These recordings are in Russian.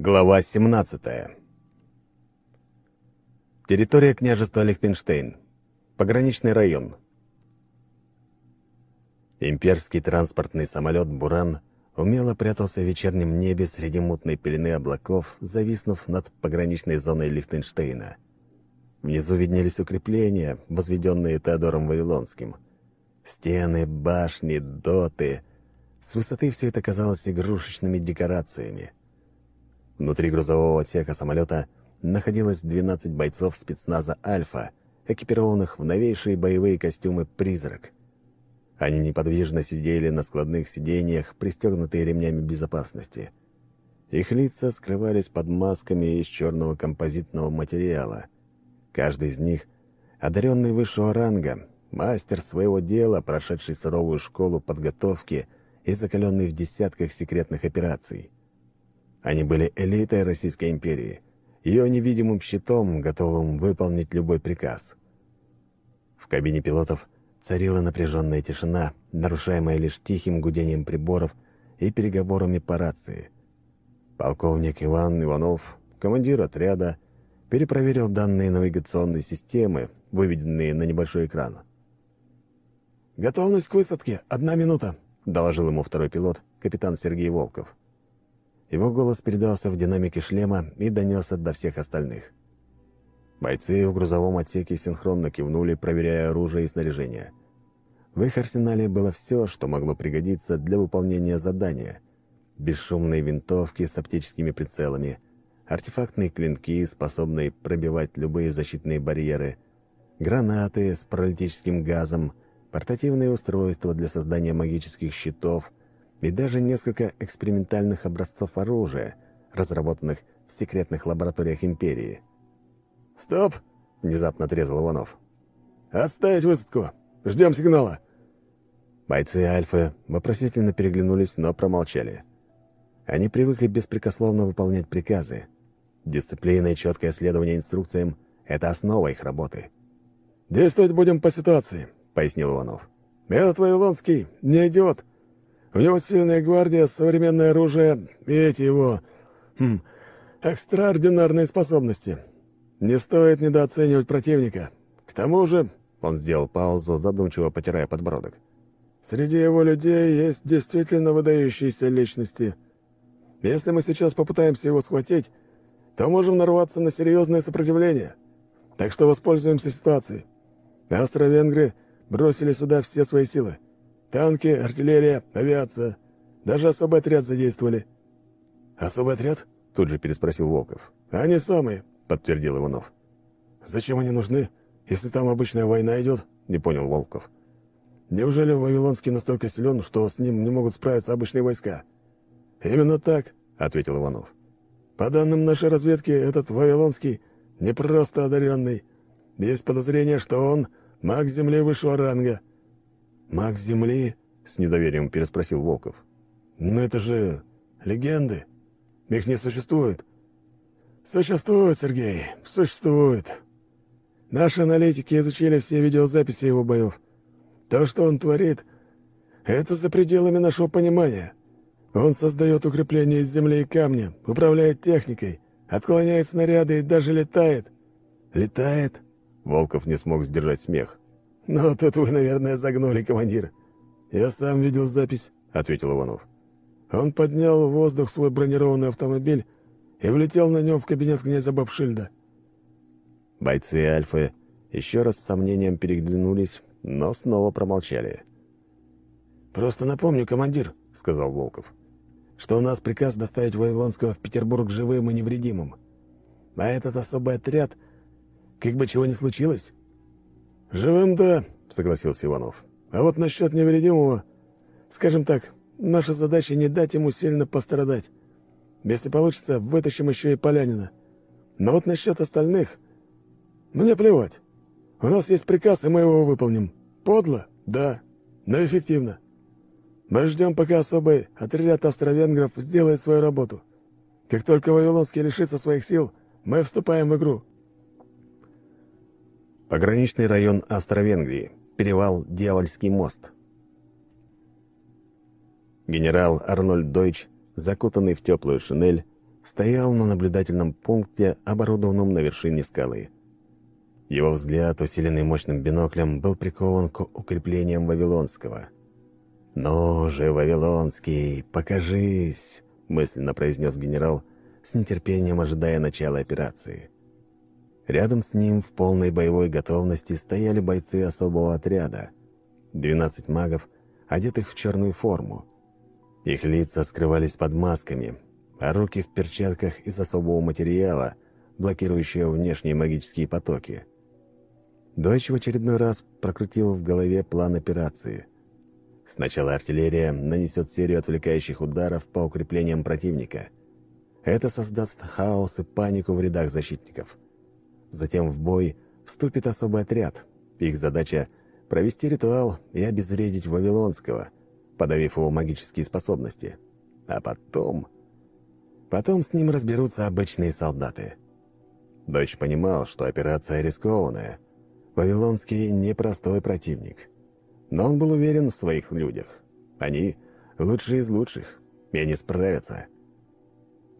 Глава 17. Территория княжества Лихтенштейн. Пограничный район. Имперский транспортный самолет «Буран» умело прятался в вечернем небе среди мутной пелены облаков, зависнув над пограничной зоной Лихтенштейна. Внизу виднелись укрепления, возведенные Теодором Вавилонским. Стены, башни, доты. С высоты все это казалось игрушечными декорациями. Внутри грузового отсека самолета находилось 12 бойцов спецназа «Альфа», экипированных в новейшие боевые костюмы «Призрак». Они неподвижно сидели на складных сиденьях, пристегнутые ремнями безопасности. Их лица скрывались под масками из черного композитного материала. Каждый из них — одаренный высшего ранга, мастер своего дела, прошедший суровую школу подготовки и закаленный в десятках секретных операций. Они были элитой Российской империи, ее невидимым щитом, готовым выполнить любой приказ. В кабине пилотов царила напряженная тишина, нарушаемая лишь тихим гудением приборов и переговорами по рации. Полковник Иван Иванов, командир отряда, перепроверил данные навигационной системы, выведенные на небольшой экран. «Готовность к высадке. Одна минута», — доложил ему второй пилот, капитан Сергей Волков. Его голос передался в динамике шлема и донесся до всех остальных. Бойцы в грузовом отсеке синхронно кивнули, проверяя оружие и снаряжение. В их арсенале было все, что могло пригодиться для выполнения задания. Бесшумные винтовки с оптическими прицелами, артефактные клинки, способные пробивать любые защитные барьеры, гранаты с паралитическим газом, портативные устройства для создания магических щитов — и даже несколько экспериментальных образцов оружия, разработанных в секретных лабораториях Империи. «Стоп!» — внезапно отрезал Иванов. «Отставить высадку! Ждем сигнала!» Бойцы Альфы вопросительно переглянулись, но промолчали. Они привыкли беспрекословно выполнять приказы. Дисциплина и четкое следование инструкциям — это основа их работы. «Действовать будем по ситуации», — пояснил Иванов. «Этот Вавилонский не идиот. У него сильная гвардия, современное оружие и эти его... Хм, экстраординарные способности. Не стоит недооценивать противника. К тому же...» Он сделал паузу, задумчиво потирая подбородок. «Среди его людей есть действительно выдающиеся личности. Если мы сейчас попытаемся его схватить, то можем нарваться на серьезное сопротивление. Так что воспользуемся ситуацией. Австро-венгры бросили сюда все свои силы. Танки, артиллерия, авиация. Даже особый отряд задействовали». «Особый отряд?» — тут же переспросил Волков. «Они самые», — подтвердил Иванов. «Зачем они нужны, если там обычная война идет?» — не понял Волков. «Неужели Вавилонский настолько силен, что с ним не могут справиться обычные войска?» «Именно так», — ответил Иванов. «По данным нашей разведки, этот Вавилонский не просто одаренный. Есть подозрение, что он маг Земли высшего ранга. «Маг Земли?» — с недоверием переспросил Волков. «Но это же легенды. Их не существует». «Существует, Сергей, существует. Наши аналитики изучили все видеозаписи его боев. То, что он творит, это за пределами нашего понимания. Он создает укрепления из земли и камня, управляет техникой, отклоняет снаряды и даже летает». «Летает?» Волков не смог сдержать смех. «Ну, тут вы, наверное, загнули, командир. Я сам видел запись», — ответил Иванов. Он поднял в воздух свой бронированный автомобиль и влетел на нем в кабинет князя Бабшильда. Бойцы Альфы еще раз с сомнением переглянулись, но снова промолчали. «Просто напомню, командир», — сказал Волков, «что у нас приказ доставить Вавилонского в Петербург живым и невредимым. А этот особый отряд, как бы чего ни случилось, «Живым, да», — согласился Иванов. «А вот насчет невредимого, скажем так, наша задача не дать ему сильно пострадать. Если получится, вытащим еще и Полянина. Но вот насчет остальных... Мне плевать. У нас есть приказ, и мы его выполним. Подло? Да. Но эффективно. Мы ждем, пока особый отряд австро-венгров сделает свою работу. Как только Вавилонский лишится своих сил, мы вступаем в игру. Пограничный район Австро-Венгрии. Перевал Дьявольский мост. Генерал Арнольд Дойч, закутанный в теплую шинель, стоял на наблюдательном пункте, оборудованном на вершине скалы. Его взгляд, усиленный мощным биноклем, был прикован к укреплениям Вавилонского. «Ну же, Вавилонский, покажись!» — мысленно произнес генерал, с нетерпением ожидая начала операции. Рядом с ним в полной боевой готовности стояли бойцы особого отряда. 12 магов, одетых в черную форму. Их лица скрывались под масками, а руки в перчатках из особого материала, блокирующего внешние магические потоки. Дойч в очередной раз прокрутил в голове план операции. Сначала артиллерия нанесет серию отвлекающих ударов по укреплениям противника. Это создаст хаос и панику в рядах защитников. Затем в бой вступит особый отряд. Их задача — провести ритуал и обезвредить Вавилонского, подавив его магические способности. А потом... Потом с ним разберутся обычные солдаты. Дочь понимал, что операция рискованная. Вавилонский — непростой противник. Но он был уверен в своих людях. Они — лучшие из лучших, и они справятся.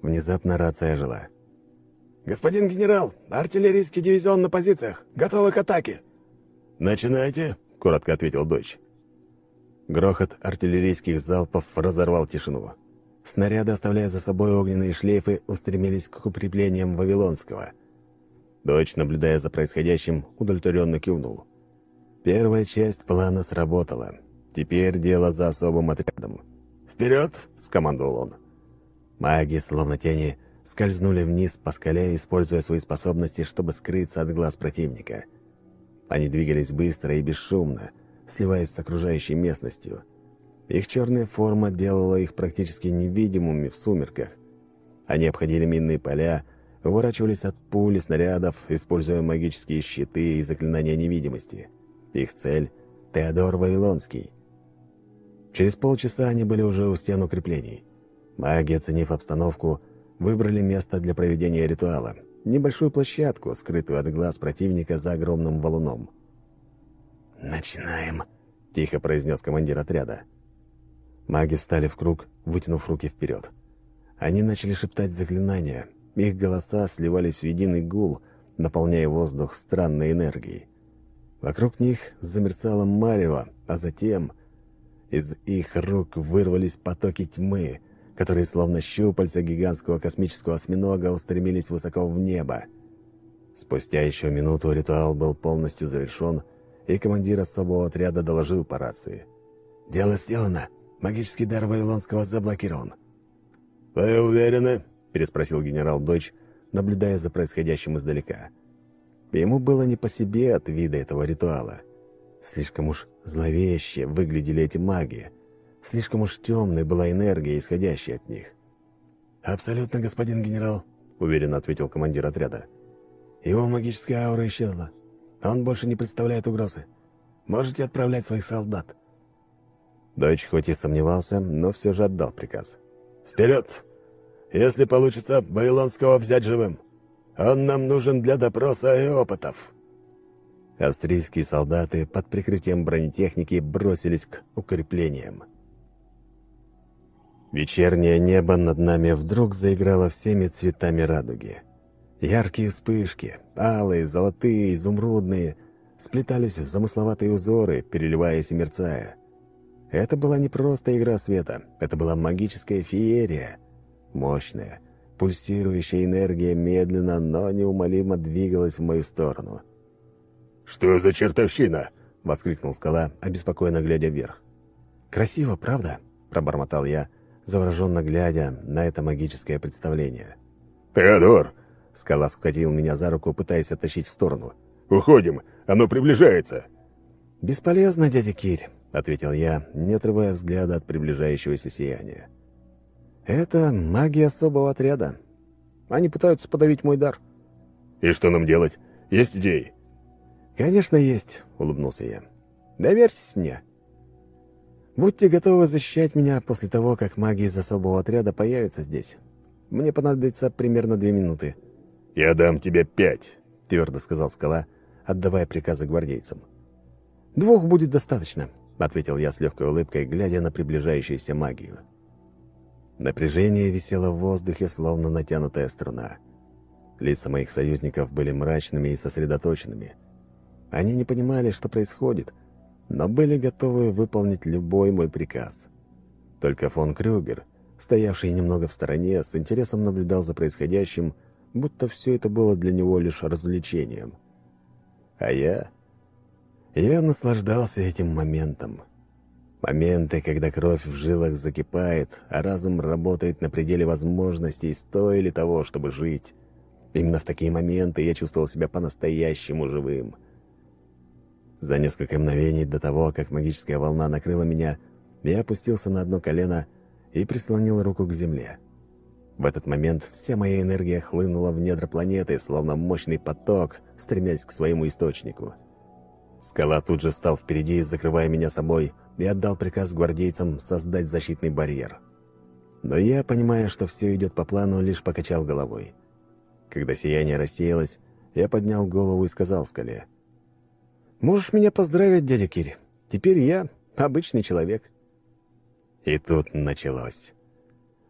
Внезапно рация жила. «Господин генерал, артиллерийский дивизион на позициях, готовы к атаке!» «Начинайте!» — коротко ответил дочь. Грохот артиллерийских залпов разорвал тишину. Снаряды, оставляя за собой огненные шлейфы, устремились к укреплениям Вавилонского. Дочь, наблюдая за происходящим, удовлетворенно кивнул. Первая часть плана сработала. Теперь дело за особым отрядом. «Вперед!» — скомандовал он. Маги, словно тени, скользнули вниз по скале, используя свои способности, чтобы скрыться от глаз противника. Они двигались быстро и бесшумно, сливаясь с окружающей местностью — их черная форма делала их практически невидимыми в сумерках. Они обходили минные поля, уворачивались от пуль и снарядов, используя магические щиты и заклинания невидимости. Их цель — Теодор Вавилонский. Через полчаса они были уже у стен укреплений. Маги, оценив обстановку, выбрали место для проведения ритуала — небольшую площадку, скрытую от глаз противника за огромным валуном. «Начинаем», — тихо произнес командир отряда. Маги встали в круг, вытянув руки вперед. Они начали шептать заклинания. Их голоса сливались в единый гул, наполняя воздух странной энергией. Вокруг них замерцало марево, а затем из их рук вырвались потоки тьмы, которые, словно щупальца гигантского космического осьминога, устремились высоко в небо. Спустя еще минуту ритуал был полностью завершен, и командир особого отряда доложил по рации. «Дело сделано. Магический дар Вавилонского заблокирован». «Вы уверены?» — переспросил генерал Дойч, наблюдая за происходящим издалека. Ему было не по себе от вида этого ритуала. Слишком уж зловеще выглядели эти маги. Слишком уж темной была энергия, исходящая от них. «Абсолютно, господин генерал», — уверенно ответил командир отряда. «Его магическая аура исчезла. Он больше не представляет угрозы. Можете отправлять своих солдат». Дойч хоть и сомневался, но все же отдал приказ. «Вперед! Если получится, Вавилонского взять живым. Он нам нужен для допроса и опытов». Австрийские солдаты под прикрытием бронетехники бросились к укреплениям. Вечернее небо над нами вдруг заиграло всеми цветами радуги. Яркие вспышки, алые, золотые, изумрудные, сплетались в замысловатые узоры, переливаясь и мерцая. Это была не просто игра света, это была магическая феерия. Мощная, пульсирующая энергия медленно, но неумолимо двигалась в мою сторону. «Что за чертовщина?» — воскликнул скала, обеспокоенно глядя вверх. «Красиво, правда?» — пробормотал я, завороженно глядя на это магическое представление. «Теодор!» — скала скатил меня за руку, пытаясь оттащить в сторону. «Уходим! Оно приближается!» «Бесполезно, дядя Кирь. — ответил я, не отрывая взгляда от приближающегося сияния. «Это магия особого отряда. Они пытаются подавить мой дар». «И что нам делать? Есть идеи?» «Конечно, есть», — улыбнулся я. «Доверьтесь мне. Будьте готовы защищать меня после того, как маги из особого отряда появятся здесь. Мне понадобится примерно две минуты». «Я дам тебе пять», — твердо сказал скала, отдавая приказы гвардейцам. «Двух будет достаточно», — ответил я с легкой улыбкой, глядя на приближающуюся магию. Напряжение висело в воздухе, словно натянутая струна. Лица моих союзников были мрачными и сосредоточенными. Они не понимали, что происходит, но были готовы выполнить любой мой приказ. Только фон Крюгер, стоявший немного в стороне, с интересом наблюдал за происходящим, будто все это было для него лишь развлечением. А я... Я наслаждался этим моментом. Моменты, когда кровь в жилах закипает, а разум работает на пределе возможностей, стоили того, чтобы жить. Именно в такие моменты я чувствовал себя по-настоящему живым. За несколько мгновений до того, как магическая волна накрыла меня, я опустился на одно колено и прислонил руку к земле. В этот момент вся моя энергия хлынула в недра планеты, словно мощный поток, стремясь к своему источнику. Скала тут же встал впереди, закрывая меня собой, и отдал приказ гвардейцам создать защитный барьер. Но я, понимая, что все идет по плану, лишь покачал головой. Когда сияние рассеялось, я поднял голову и сказал скале. «Можешь меня поздравить, дядя Кири. Теперь я обычный человек». И тут началось.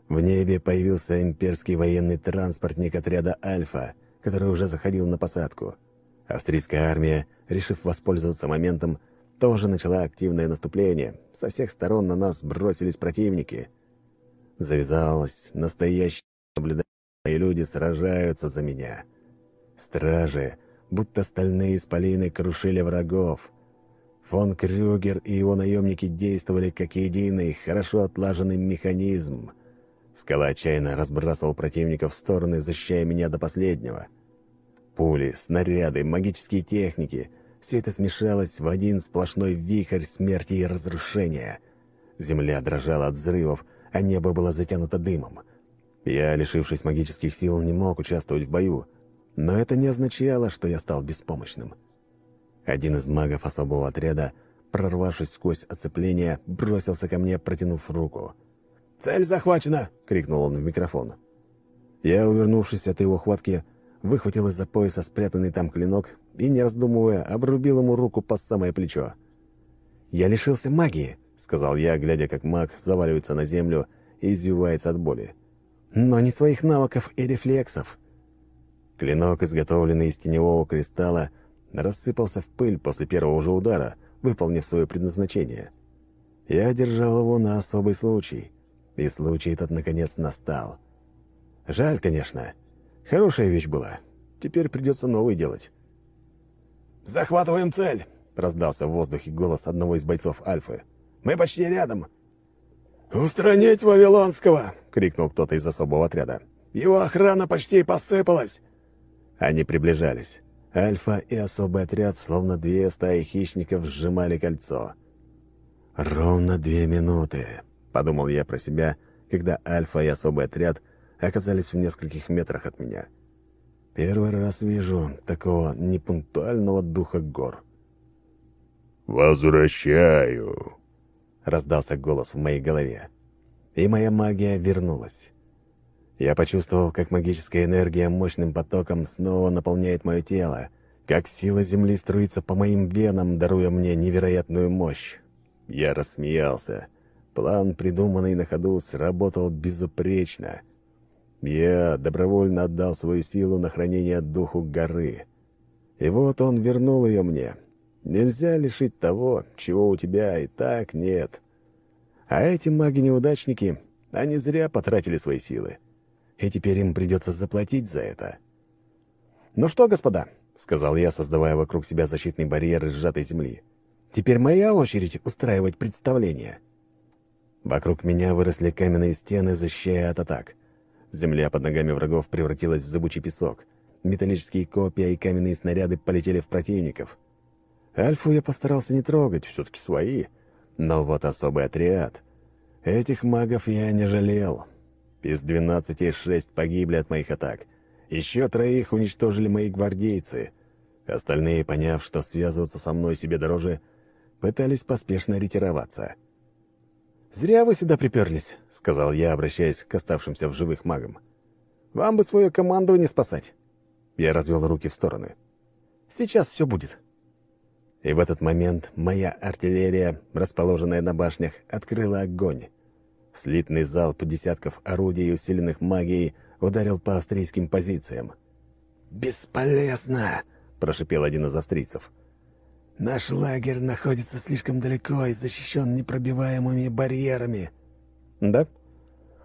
В небе появился имперский военный транспортник отряда «Альфа», который уже заходил на посадку. Австрийская армия, решив воспользоваться моментом, тоже начала активное наступление. Со всех сторон на нас бросились противники. Завязалось настоящее наблюдение, и люди сражаются за меня. Стражи, будто стальные исполины, крушили врагов. Фон Крюгер и его наемники действовали как единый, хорошо отлаженный механизм. Скала отчаянно разбрасывал противников в стороны, защищая меня до последнего. Пули, снаряды, магические техники — все это смешалось в один сплошной вихрь смерти и разрушения. Земля дрожала от взрывов, а небо было затянуто дымом. Я, лишившись магических сил, не мог участвовать в бою, но это не означало, что я стал беспомощным. Один из магов особого отряда, прорвавшись сквозь оцепление, бросился ко мне, протянув руку — «Цель захвачена!» — крикнул он в микрофон. Я, увернувшись от его хватки, выхватил из-за пояса спрятанный там клинок и, не раздумывая, обрубил ему руку по самое плечо. «Я лишился магии», — сказал я, глядя, как маг заваливается на землю и извивается от боли. «Но не своих навыков и рефлексов». Клинок, изготовленный из теневого кристалла, рассыпался в пыль после первого же удара, выполнив свое предназначение. Я держал его на особый случай — и случай этот наконец настал. Жаль, конечно. Хорошая вещь была. Теперь придется новый делать. «Захватываем цель!» — раздался в воздухе голос одного из бойцов Альфы. «Мы почти рядом!» «Устранить Вавилонского!» — крикнул кто-то из особого отряда. «Его охрана почти посыпалась!» Они приближались. Альфа и особый отряд, словно две стаи хищников, сжимали кольцо. Ровно две минуты. — подумал я про себя, когда Альфа и особый отряд оказались в нескольких метрах от меня. Первый раз вижу такого непунктуального духа гор. «Возвращаю!» — раздался голос в моей голове. И моя магия вернулась. Я почувствовал, как магическая энергия мощным потоком снова наполняет мое тело, как сила Земли струится по моим венам, даруя мне невероятную мощь. Я рассмеялся — План, придуманный на ходу, сработал безупречно. Я добровольно отдал свою силу на хранение духу горы. И вот он вернул ее мне. Нельзя лишить того, чего у тебя и так нет. А эти маги-неудачники, они зря потратили свои силы. И теперь им придется заплатить за это. «Ну что, господа», — сказал я, создавая вокруг себя защитный барьер из сжатой земли, — «теперь моя очередь устраивать представление». Вокруг меня выросли каменные стены, защищая от атак. Земля под ногами врагов превратилась в зыбучий песок. Металлические копья и каменные снаряды полетели в противников. Альфу я постарался не трогать, все-таки свои. Но вот особый отряд. Этих магов я не жалел. Из двенадцати шесть погибли от моих атак. Еще троих уничтожили мои гвардейцы. Остальные, поняв, что связываться со мной себе дороже, пытались поспешно ретироваться. — «Зря вы сюда приперлись», — сказал я, обращаясь к оставшимся в живых магам. «Вам бы свое командование спасать». Я развел руки в стороны. «Сейчас все будет». И в этот момент моя артиллерия, расположенная на башнях, открыла огонь. Слитный залп десятков орудий, усиленных магией, ударил по австрийским позициям. «Бесполезно!» — прошипел один из австрийцев. «Наш лагерь находится слишком далеко и защищен непробиваемыми барьерами». «Да?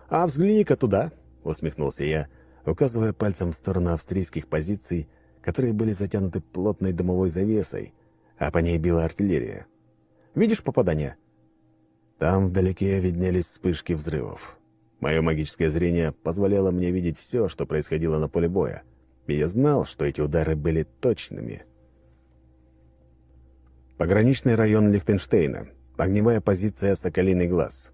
А взгляни-ка туда!» — усмехнулся я, указывая пальцем в сторону австрийских позиций, которые были затянуты плотной дымовой завесой, а по ней била артиллерия. «Видишь попадание?» Там вдалеке виднелись вспышки взрывов. Мое магическое зрение позволяло мне видеть все, что происходило на поле боя, и я знал, что эти удары были точными. Пограничный район Лихтенштейна. Огневая позиция «Соколиный глаз».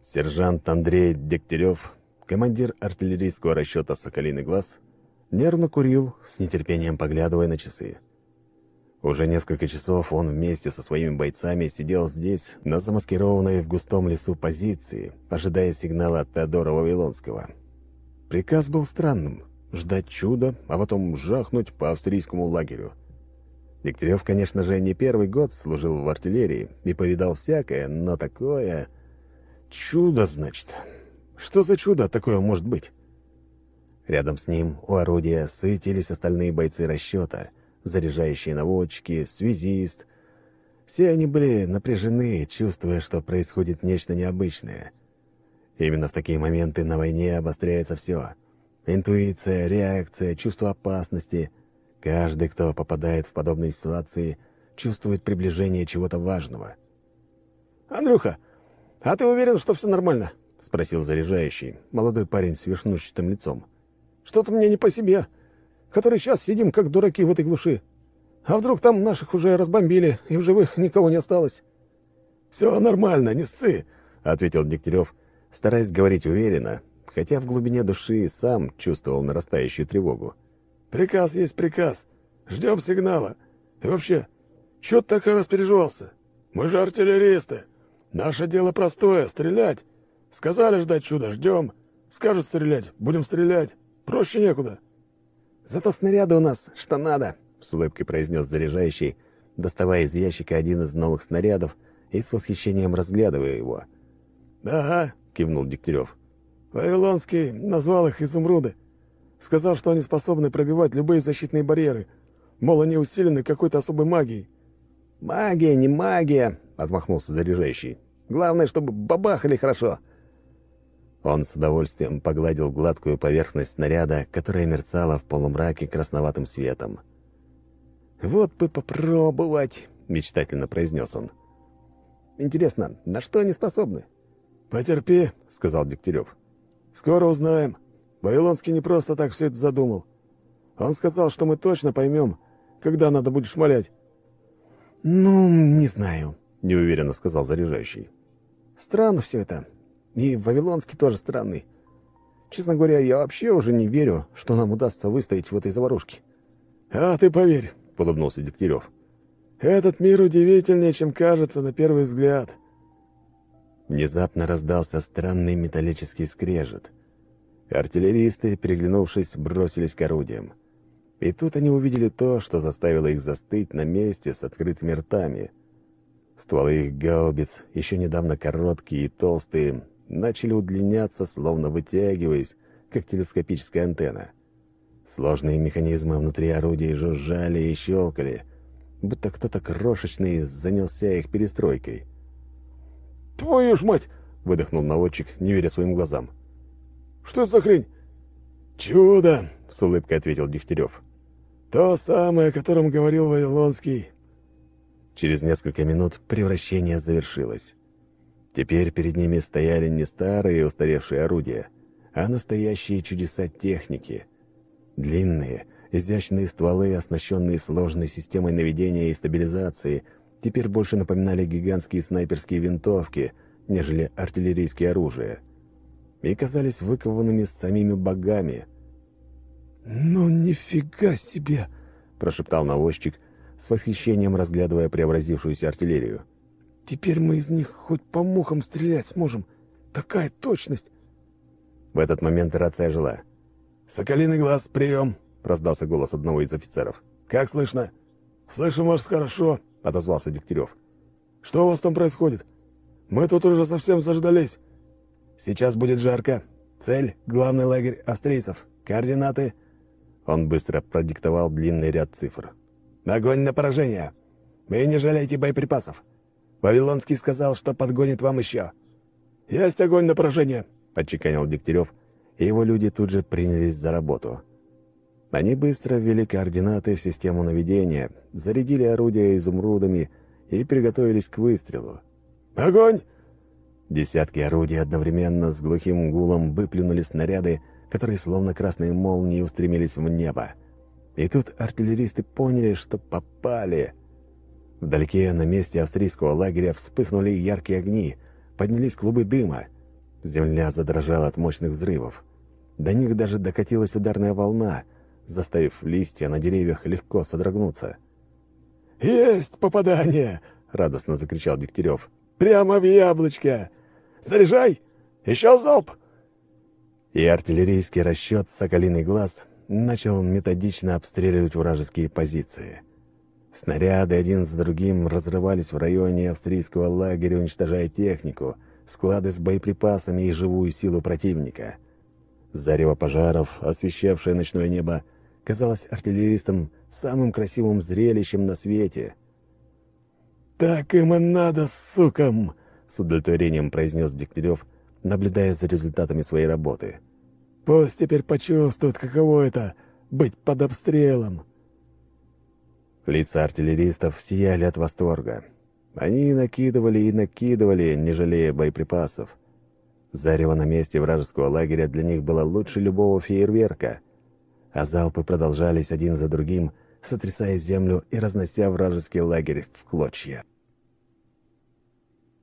Сержант Андрей Дегтярев, командир артиллерийского расчета «Соколиный глаз», нервно курил, с нетерпением поглядывая на часы. Уже несколько часов он вместе со своими бойцами сидел здесь, на замаскированной в густом лесу позиции, ожидая сигнала от Теодора Вавилонского. Приказ был странным — ждать чуда, а потом жахнуть по австрийскому лагерю. Дегтярев, конечно же, не первый год служил в артиллерии и повидал всякое, но такое... Чудо, значит. Что за чудо такое может быть? Рядом с ним у орудия суетились остальные бойцы расчета — заряжающие наводчики, связист. Все они были напряжены, чувствуя, что происходит нечто необычное. Именно в такие моменты на войне обостряется все. Интуиция, реакция, чувство опасности. Каждый, кто попадает в подобные ситуации, чувствует приближение чего-то важного. «Андрюха, а ты уверен, что все нормально?» — спросил заряжающий, молодой парень с вишнущатым лицом. «Что-то мне не по себе который сейчас сидим как дураки в этой глуши. А вдруг там наших уже разбомбили, и в живых никого не осталось?» «Все нормально, не сцы», — ответил Дегтярев, стараясь говорить уверенно, хотя в глубине души сам чувствовал нарастающую тревогу. «Приказ есть приказ. Ждем сигнала. И вообще, чё ты так распереживался? Мы же артиллеристы. Наше дело простое — стрелять. Сказали ждать чуда, ждем. Скажут стрелять, будем стрелять. Проще некуда». «Зато снаряды у нас, что надо», — с улыбкой произнес заряжающий, доставая из ящика один из новых снарядов и с восхищением разглядывая его. «Ага», — кивнул Дегтярев. «Вавилонский назвал их изумруды. Сказал, что они способны пробивать любые защитные барьеры. Мол, они усилены какой-то особой магией». «Магия, не магия», — отмахнулся заряжающий. «Главное, чтобы бабахали хорошо». Он с удовольствием погладил гладкую поверхность снаряда, которая мерцала в полумраке красноватым светом. «Вот бы попробовать!» — мечтательно произнес он. «Интересно, на что они способны?» «Потерпи», — сказал Дегтярев. «Скоро узнаем. Вавилонский не просто так все это задумал. Он сказал, что мы точно поймем, когда надо будет шмалять». «Ну, не знаю», — неуверенно сказал заряжающий. «Странно все это. И Вавилонский тоже странный. Честно говоря, я вообще уже не верю, что нам удастся выстоять в этой заварушке. «А ты поверь», — улыбнулся Дегтярев. «Этот мир удивительнее, чем кажется на первый взгляд». Внезапно раздался странный металлический скрежет. Артиллеристы, переглянувшись, бросились к орудиям. И тут они увидели то, что заставило их застыть на месте с открытыми ртами. Стволы их гаубиц, еще недавно короткие и толстые, начали удлиняться, словно вытягиваясь, как телескопическая антенна. Сложные механизмы внутри орудий жужжали и щелкали, будто кто-то крошечный занялся их перестройкой. «Твою ж мать!» — выдохнул наводчик, не веря своим глазам. «Что за хрень?» «Чудо!» — с улыбкой ответил Дегтярев. «То самое, о котором говорил Вавилонский». Через несколько минут превращение завершилось. Теперь перед ними стояли не старые устаревшие орудия, а настоящие чудеса техники. Длинные, изящные стволы, оснащенные сложной системой наведения и стабилизации, теперь больше напоминали гигантские снайперские винтовки, нежели артиллерийские оружия. И казались выкованными самими богами. «Ну, нифига себе!» – прошептал навозчик, с восхищением разглядывая преобразившуюся артиллерию. Теперь мы из них хоть по мухам стрелять сможем. Такая точность!» В этот момент рация жила. «Соколиный глаз, прием!» — раздался голос одного из офицеров. «Как слышно?» «Слышим вас хорошо», — отозвался Дегтярев. «Что у вас там происходит?» Мы тут уже совсем заждались». «Сейчас будет жарко. Цель — главный лагерь австрийцев. Координаты...» Он быстро продиктовал длинный ряд цифр. «Огонь на поражение! Вы не жалейте боеприпасов. Вавилонский сказал, что подгонит вам еще». «Есть огонь на поражение!» — отчеканил Дегтярев, и его люди тут же принялись за работу. Они быстро ввели координаты в систему наведения, зарядили орудия изумрудами и приготовились к выстрелу. «Огонь!» Десятки орудий одновременно с глухим гулом выплюнули снаряды, которые словно красные молнии устремились в небо. И тут артиллеристы поняли, что попали — Вдалеке, на месте австрийского лагеря, вспыхнули яркие огни, поднялись клубы дыма. Земля задрожала от мощных взрывов. До них даже докатилась ударная волна, заставив листья на деревьях легко содрогнуться. «Есть попадание!» — радостно закричал Дегтярев. «Прямо в яблочко! Заряжай! Еще залп!» И артиллерийский расчет «Соколиный глаз» начал методично обстреливать вражеские позиции. Снаряды один за другим разрывались в районе австрийского лагеря, уничтожая технику, склады с боеприпасами и живую силу противника. Зарево пожаров, освещавшее ночное небо, казалось артиллеристам самым красивым зрелищем на свете. «Так им и надо, сукам!» — с удовлетворением произнес Дегтярев, наблюдая за результатами своей работы. «Пусть теперь почувствуют, каково это — быть под обстрелом!» Лица артиллеристов сияли от восторга. Они накидывали и накидывали, не жалея боеприпасов. Зарево на месте вражеского лагеря для них было лучше любого фейерверка, а залпы продолжались один за другим, сотрясая землю и разнося вражеский лагерь в клочья.